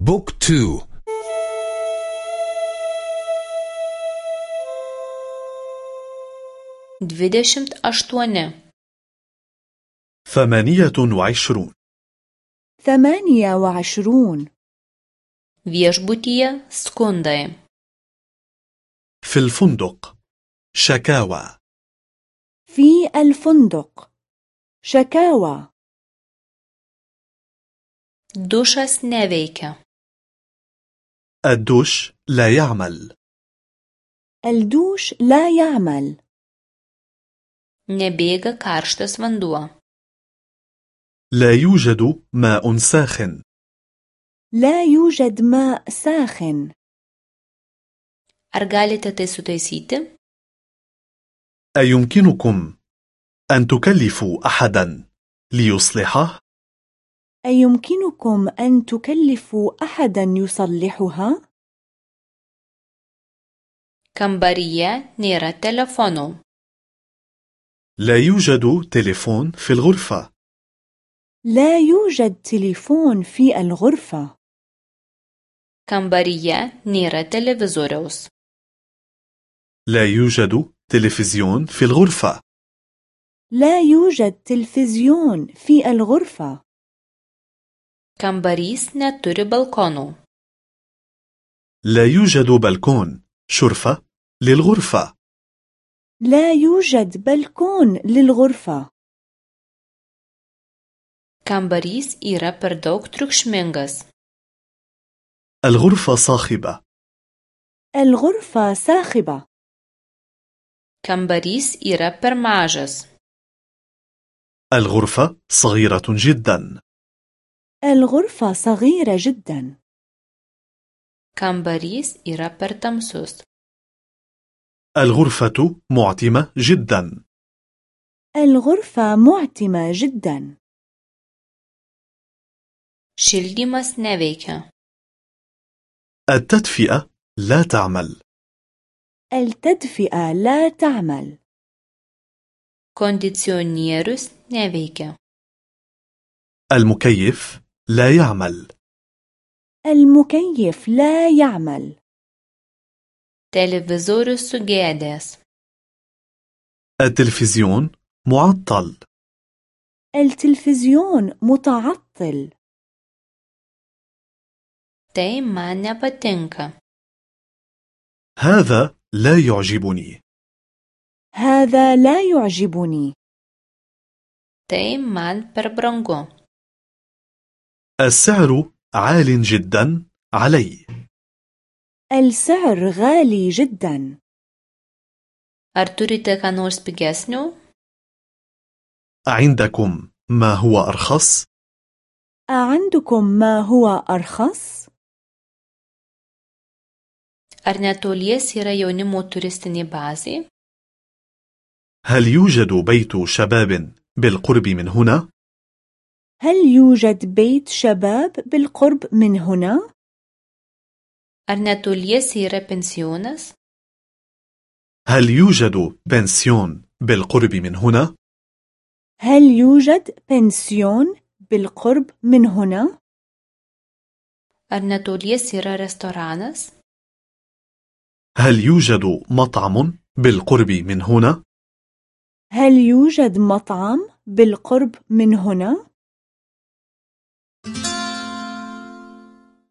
بوك تو. dvidešimt aštuoni ثمانية وعشرون. ثمانية وعشرون. viešbutyje skundai في الفندق. شكاوى. في الفندق. شكاوى. dušas neveikia الدوش لا يعمل. الدوش لا يعمل. Nebėga karštas vanduo. لا يوجد ماء ساخن. لا يوجد ماء ساخن. Tai sutaisyti? أيمكنكم أن تكلفوا أحدا ليصلحه؟ أيمكنكم أن تكلفوا أحدا يصلحها؟ kambaryje nėra telefonų لا يوجد تليفون في الغرفة. لا يوجد تليفون في الغرفة. kambaryje nėra televizoriaus لا يوجد تلفزيون في الغرفة. لا يوجد تلفزيون في الغرفة. Kambarys neturi balkonų. لا يوجد بلكون شرفة للغرفة. لا يوجد بلكون للغرفة. Kambarys yra per daug triukšmingas. الغرفة صاخبة. الغرفة صاخبة. Kambarys yra per mažas. الغرفة صغيرة جدا. الغرفة صغيرة جدا. yra per tamsus الغرفة معتمة جدا. الغرفة معتمة جدا. šildymas neveikia التدفئة لا تعمل. التدفئة لا تعمل. kondicionierius neveikia المكيف لا يعمل. المكيف لا يعمل. televizorius sugedęs التلفزيون معطل. التلفزيون متعطل. tai man nepatinka هذا لا يعجبني. هذا لا يعجبني. tai man per brangu السعر عال جدا علي السعر غالي جدا ar turite ką nors pigesnio عندكم ما هو أرخص؟ أعندكم ما هو أرخص؟ ar netolies yra jaunimo turistinė bazė هل يوجد بيت شباب بالقرب من هنا؟ هل يوجد بيت شباب بالقرب من هنا؟ ar netolies yra pensionas هل يوجد بنسيون بالقرب من هنا؟ هل يوجد بنسيون بالقرب من هنا؟ ar netolies yra restoranas هل يوجد مطعم بالقرب من هنا؟ هل يوجد مطعم بالقرب من هنا؟